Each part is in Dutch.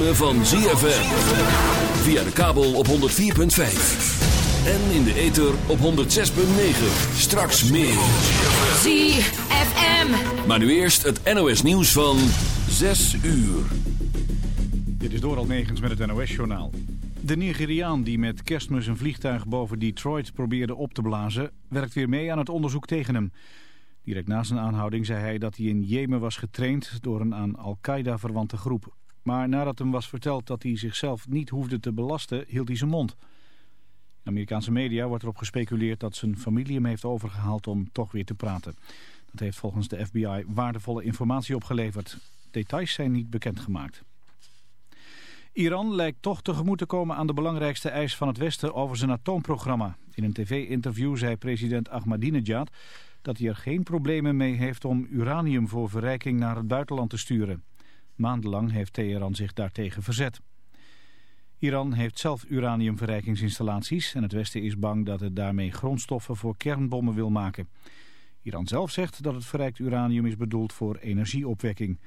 ritme van ZFM. Via de kabel op 104.5. En in de ether op 106.9. Straks meer. ZFM. Maar nu eerst het NOS nieuws van 6 uur. Dit is Doral Negens met het NOS-journaal. De Nigeriaan die met kerstmis een vliegtuig boven Detroit probeerde op te blazen... werkt weer mee aan het onderzoek tegen hem. Direct na zijn aanhouding zei hij dat hij in Jemen was getraind... door een aan Al-Qaeda verwante groep. Maar nadat hem was verteld dat hij zichzelf niet hoefde te belasten... hield hij zijn mond. In Amerikaanse media wordt erop gespeculeerd dat zijn familie hem heeft overgehaald om toch weer te praten. Dat heeft volgens de FBI waardevolle informatie opgeleverd. Details zijn niet bekendgemaakt. Iran lijkt toch tegemoet te komen aan de belangrijkste eis van het Westen over zijn atoomprogramma. In een tv-interview zei president Ahmadinejad dat hij er geen problemen mee heeft om uranium voor verrijking naar het buitenland te sturen. Maandenlang heeft Teheran zich daartegen verzet. Iran heeft zelf uraniumverrijkingsinstallaties en het Westen is bang dat het daarmee grondstoffen voor kernbommen wil maken. Iran zelf zegt dat het verrijkt uranium is bedoeld voor energieopwekking.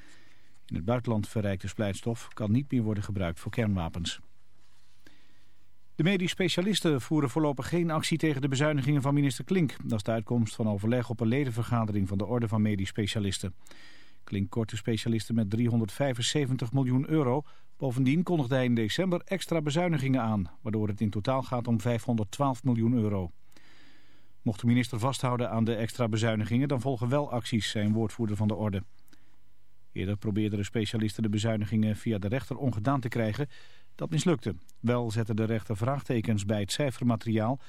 In het buitenland verrijkte splijtstof kan niet meer worden gebruikt voor kernwapens. De medisch specialisten voeren voorlopig geen actie tegen de bezuinigingen van minister Klink. Dat is de uitkomst van overleg op een ledenvergadering van de Orde van Medisch Specialisten. Klink kort de specialisten met 375 miljoen euro. Bovendien kondigde hij in december extra bezuinigingen aan, waardoor het in totaal gaat om 512 miljoen euro. Mocht de minister vasthouden aan de extra bezuinigingen, dan volgen wel acties, zijn woordvoerder van de Orde. Eerder probeerden de specialisten de bezuinigingen via de rechter ongedaan te krijgen. Dat mislukte. Wel zette de rechter vraagtekens bij het cijfermateriaal.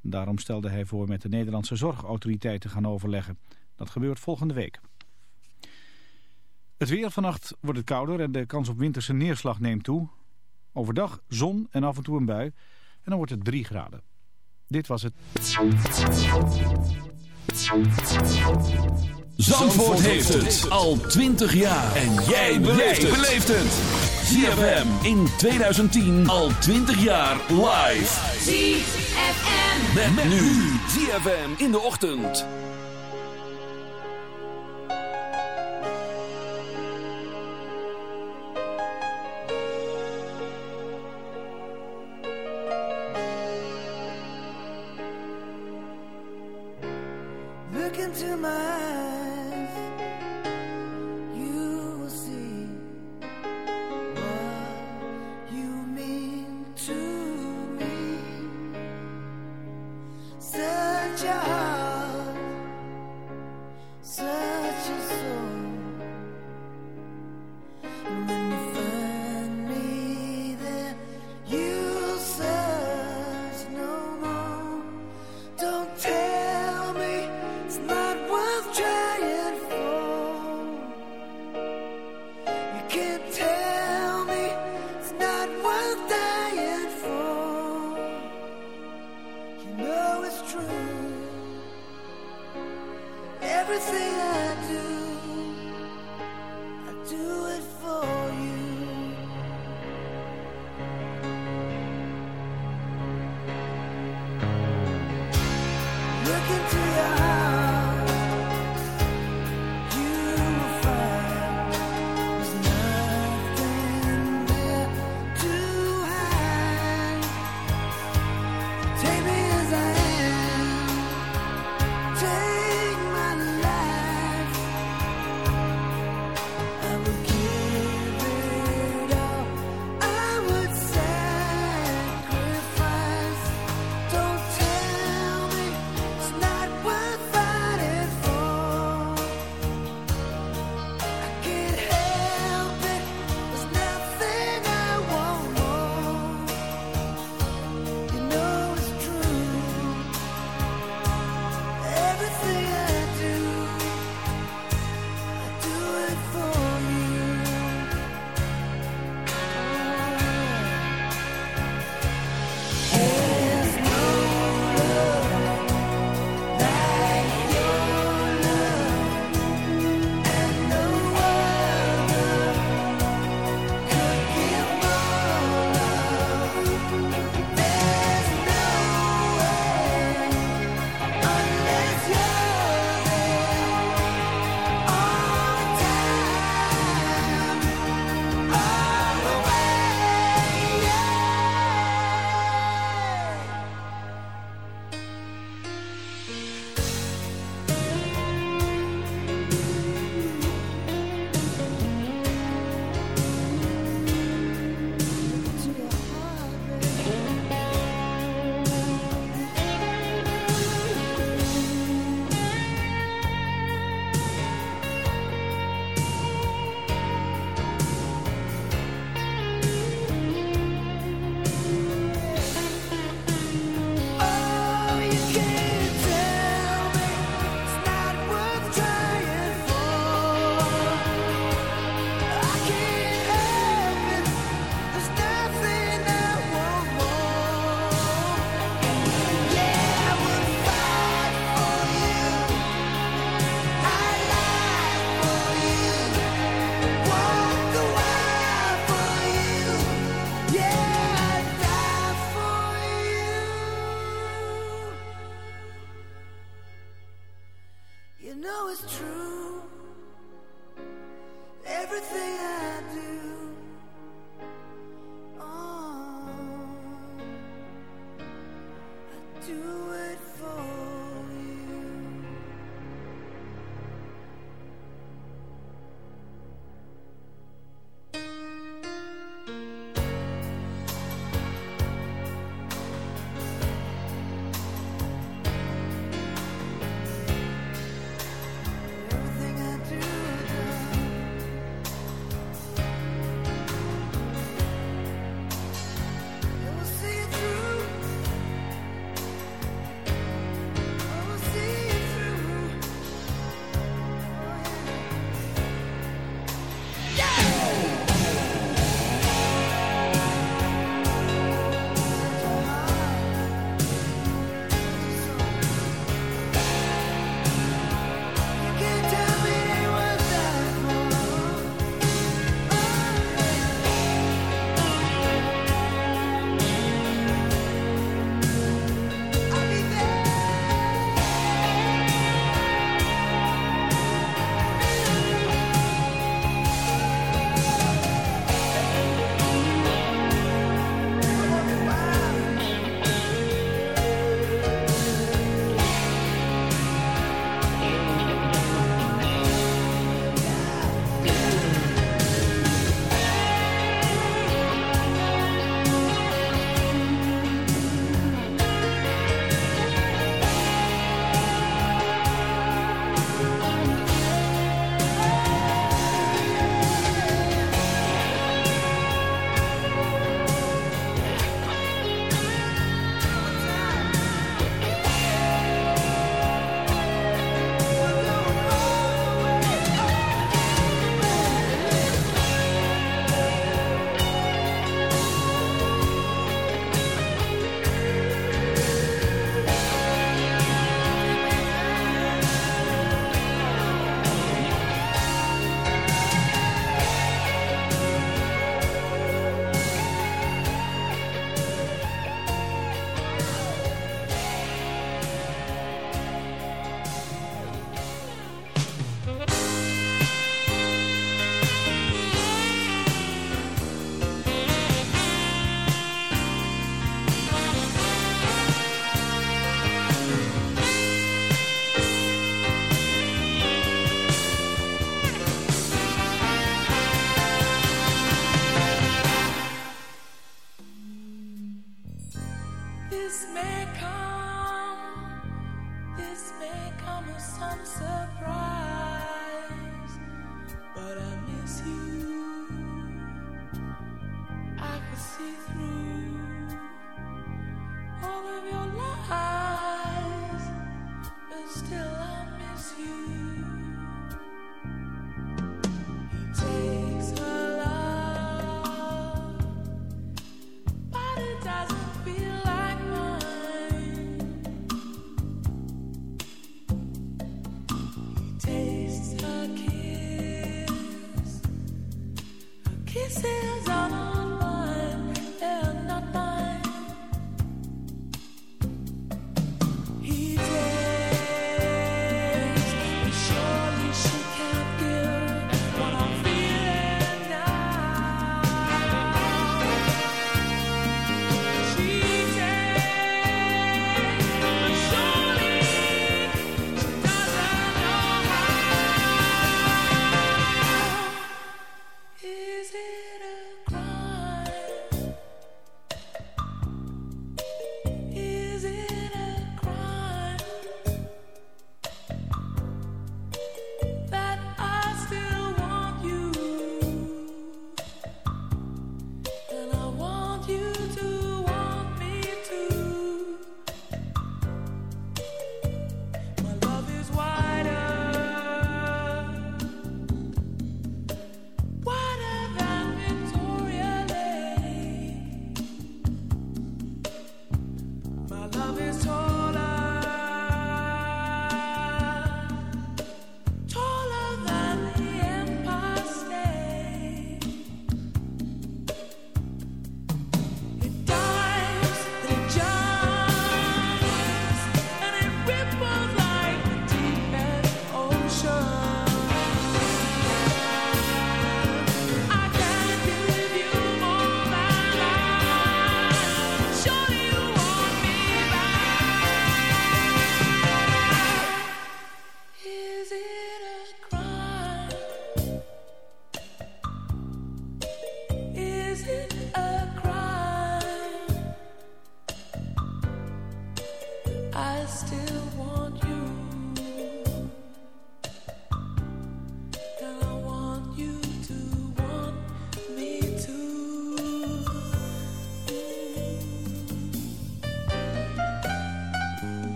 Daarom stelde hij voor met de Nederlandse zorgautoriteit te gaan overleggen. Dat gebeurt volgende week. Het weer vannacht wordt het kouder en de kans op winterse neerslag neemt toe. Overdag zon en af en toe een bui. En dan wordt het 3 graden. Dit was het. Zandvoort heeft het al 20 jaar. En jij beleeft het. ZFM in 2010 al 20 jaar live. ZFM. Met, met nu. ZFM in de ochtend. time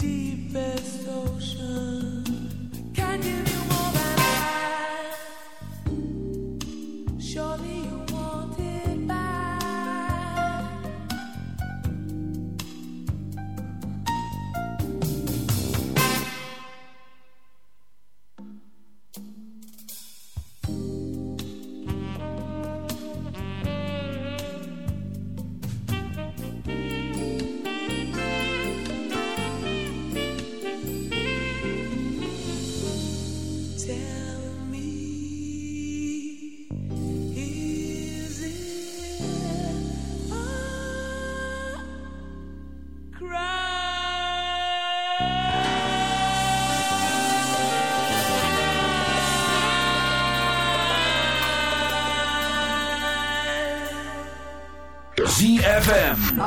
deep.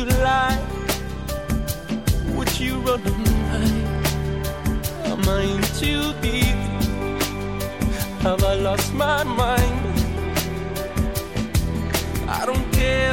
You lie? Would you run and hide? Am I in too deep? Have I lost my mind? I don't care,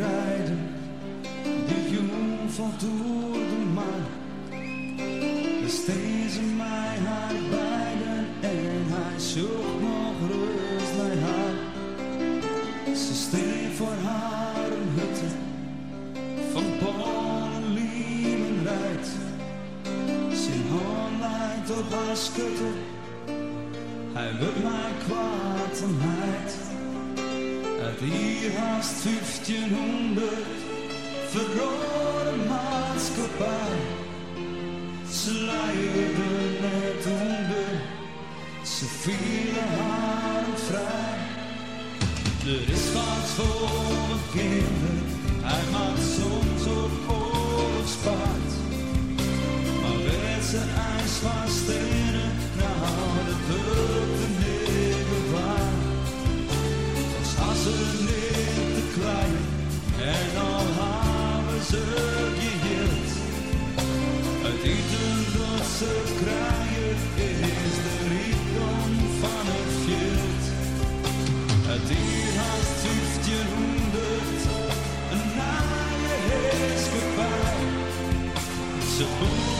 Grijden, de jong valt door de maan. Ze mij haar beiden en hij zocht nog rust bij haar. Ze steen voor haar een hutte van Polen, Liemen rijdt. Zijn hand leidt op haar schutte, hij wil mij kwaad en heid. Uit hier haast 1500 verrode maatschappij. Ze luierden net onder, ze vielen haar vrij. Er is wat voor een kinder, hij maakt soms op oorlogspaard. Maar werd ze ijs en al hebben ze geheeld. Het eten dat ze krijgen is de rijkdom van het veld. Het dier haast 1500, een naaie heerskepaar. Ze boeren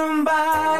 somebody.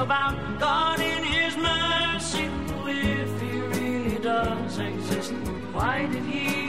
about God in His mercy, if He really does exist, why did He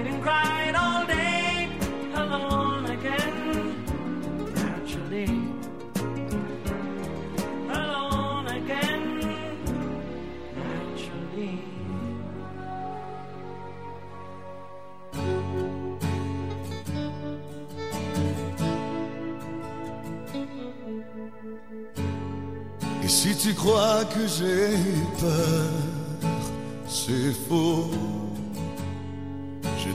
and cried all day, alone again. Naturally, alone again. Naturally. Et si tu crois que j'ai peur, c'est faux.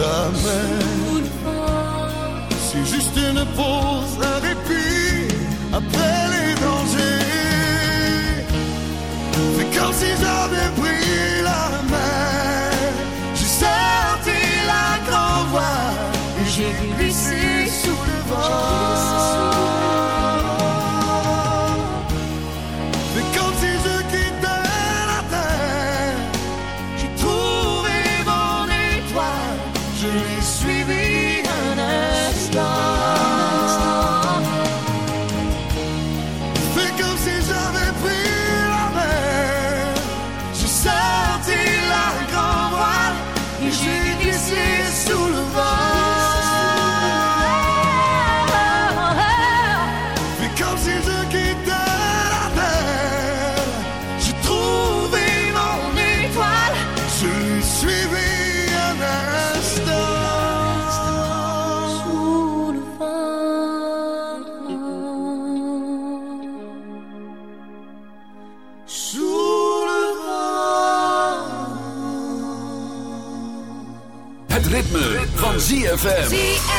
jamais. C'est juste une pause ZFM.